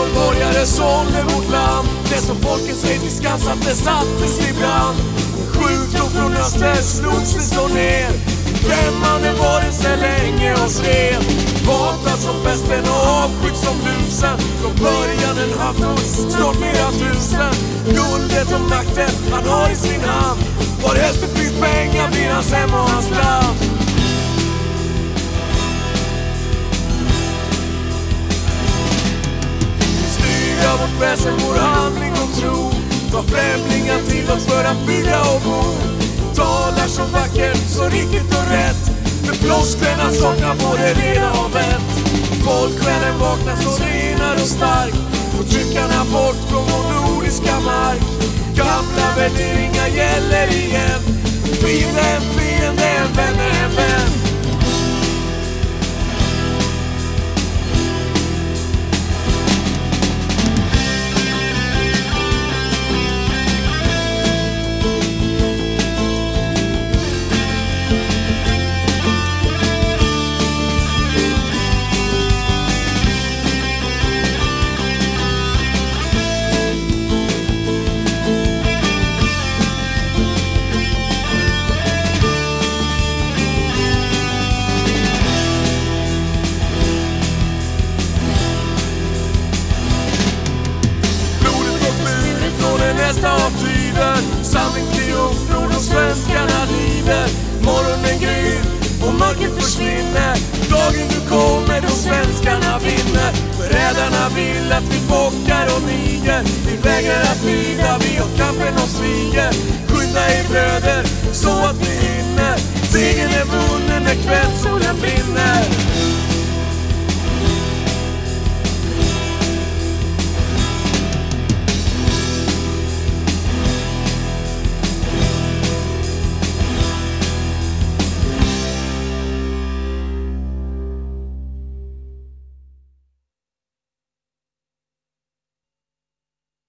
och borgare sålde vårt land. Det som folket säger till skans att det sattes i brand. Sjukdom från öster slogs det så ner. Främmande varelse länge och skrev. Hatad som pesten och avskytt som lusen. Från början en havsfot, snart flera tusen. Guldet och makten han har i sin hand. Varhelst det finns pengar blir hans hem och hans land. Vårt väsen, vår handling och tro. Ta främlingar till oss för att bygga och bo. Talar så vackert, så riktigt och rätt. Men flosklerna saknar både reda och vett. Folkvännen vaknar så renad och stark. Förtryckarna bort från vår nordiska mark. Gamla värderingar gäller igen. Den nästa av triumf nord och svenskarna lider Morgonen gryr och mörkret försvinner. Dagen du kommer då svenskarna vinner. Förrädarna vill att vi bockar och niger. Vi vägrar att lyda, vi och kampen oss sviger. Skynda er bröder så att vi hinner. Segern är vunnen när kvällen.